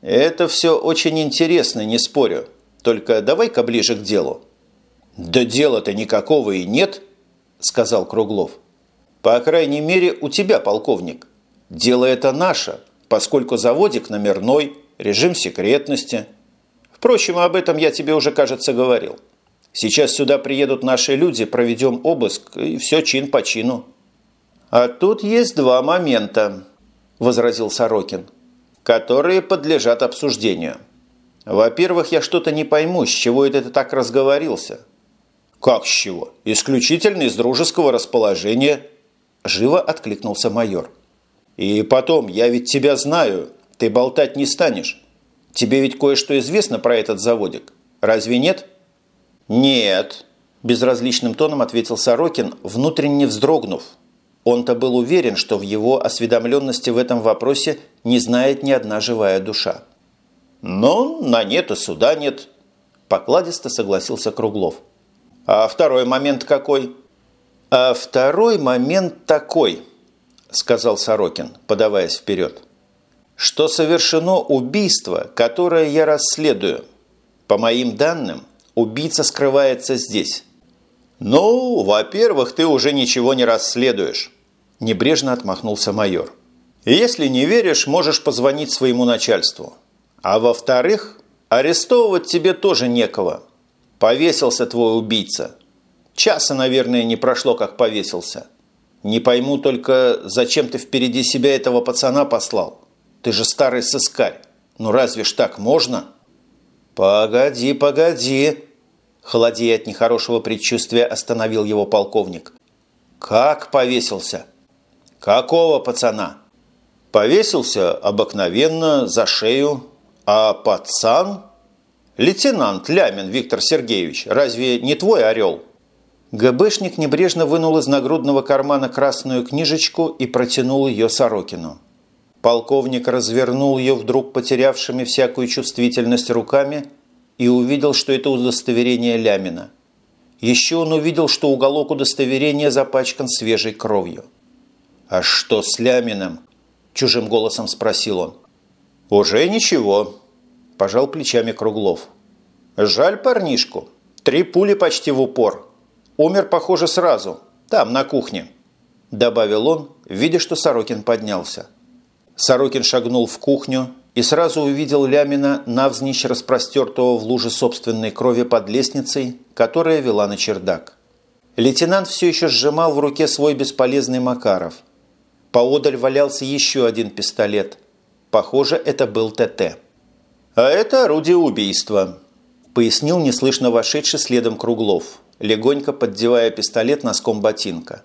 «Это все очень интересно, не спорю. Только давай-ка ближе к делу». «Да дела-то никакого и нет», – сказал Круглов. «По крайней мере, у тебя, полковник. Дело это наше, поскольку заводик номерной, режим секретности. Впрочем, об этом я тебе уже, кажется, говорил. Сейчас сюда приедут наши люди, проведем обыск, и все чин по чину». «А тут есть два момента», – возразил Сорокин, – «которые подлежат обсуждению. Во-первых, я что-то не пойму, с чего это ты так разговорился». «Как с чего? Исключительно из дружеского расположения», – живо откликнулся майор. «И потом, я ведь тебя знаю, ты болтать не станешь. Тебе ведь кое-что известно про этот заводик, разве нет?» «Нет», – безразличным тоном ответил Сорокин, внутренне вздрогнув. Он-то был уверен, что в его осведомленности в этом вопросе не знает ни одна живая душа. «Но на нет и суда нет», – покладисто согласился Круглов. А второй момент какой? А второй момент такой, сказал Сорокин, подаваясь вперед, что совершено убийство, которое я расследую. По моим данным, убийца скрывается здесь. «Ну, во-первых, ты уже ничего не расследуешь», – небрежно отмахнулся майор. «Если не веришь, можешь позвонить своему начальству. А во-вторых, арестовывать тебе тоже некого. Повесился твой убийца. Часа, наверное, не прошло, как повесился. Не пойму только, зачем ты впереди себя этого пацана послал? Ты же старый сыскарь. Ну разве ж так можно? Погоди, погоди. Холодея от нехорошего предчувствия остановил его полковник. Как повесился? Какого пацана? Повесился обыкновенно за шею, а пацан «Лейтенант Лямин Виктор Сергеевич, разве не твой орел?» ГБшник небрежно вынул из нагрудного кармана красную книжечку и протянул ее Сорокину. Полковник развернул ее вдруг потерявшими всякую чувствительность руками и увидел, что это удостоверение Лямина. Еще он увидел, что уголок удостоверения запачкан свежей кровью. «А что с Ляминым?» – чужим голосом спросил он. «Уже ничего», пожал плечами Круглов. «Жаль парнишку. Три пули почти в упор. Умер, похоже, сразу. Там, на кухне», – добавил он, видя, что Сорокин поднялся. Сорокин шагнул в кухню и сразу увидел Лямина навзничь распростертого в луже собственной крови под лестницей, которая вела на чердак. Лейтенант все еще сжимал в руке свой бесполезный Макаров. Поодаль валялся еще один пистолет. Похоже, это был ТТ. «А это орудие убийства», – пояснил неслышно вошедший следом Круглов, легонько поддевая пистолет носком ботинка.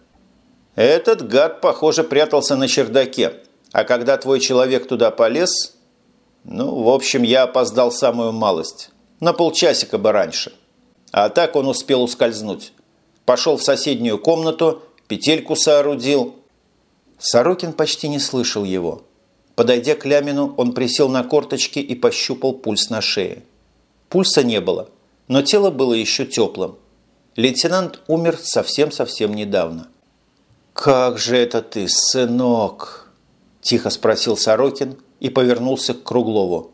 «Этот гад, похоже, прятался на чердаке, а когда твой человек туда полез...» «Ну, в общем, я опоздал самую малость. На полчасика бы раньше. А так он успел ускользнуть. Пошел в соседнюю комнату, петельку соорудил». Сорокин почти не слышал его – Подойдя к Лямину, он присел на корточки и пощупал пульс на шее. Пульса не было, но тело было еще теплым. Лейтенант умер совсем-совсем недавно. «Как же это ты, сынок?» – тихо спросил Сорокин и повернулся к Круглову.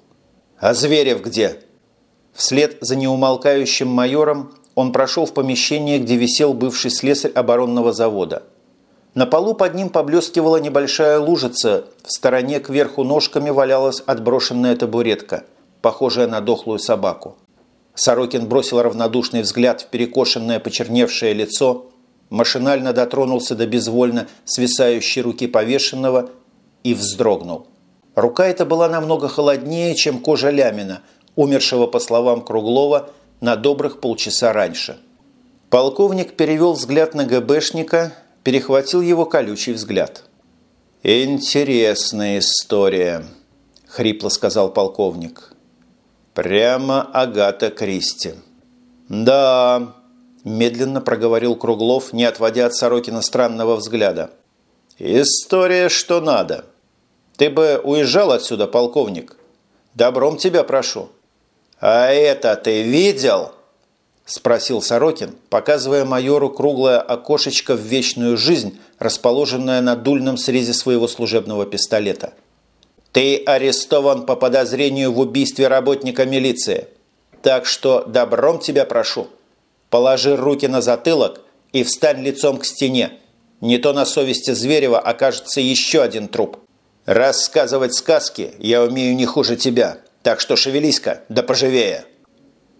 «А Зверев где?» Вслед за неумолкающим майором он прошел в помещение, где висел бывший слесарь оборонного завода – на полу под ним поблескивала небольшая лужица, в стороне кверху ножками валялась отброшенная табуретка, похожая на дохлую собаку. Сорокин бросил равнодушный взгляд в перекошенное почерневшее лицо, машинально дотронулся до безвольно свисающей руки повешенного и вздрогнул. Рука эта была намного холоднее, чем кожа Лямина, умершего, по словам Круглова, на добрых полчаса раньше. Полковник перевел взгляд на ГБшника – перехватил его колючий взгляд. «Интересная история», – хрипло сказал полковник. «Прямо Агата Кристи». «Да», – медленно проговорил Круглов, не отводя от Сорокина странного взгляда. «История что надо. Ты бы уезжал отсюда, полковник. Добром тебя прошу». «А это ты видел?» – спросил Сорокин, показывая майору круглое окошечко в вечную жизнь, расположенное на дульном срезе своего служебного пистолета. Ты арестован по подозрению в убийстве работника милиции. Так что добром тебя прошу. Положи руки на затылок и встань лицом к стене. Не то на совести Зверева окажется еще один труп. Рассказывать сказки я умею не хуже тебя, так что шевелись-ка, да поживее».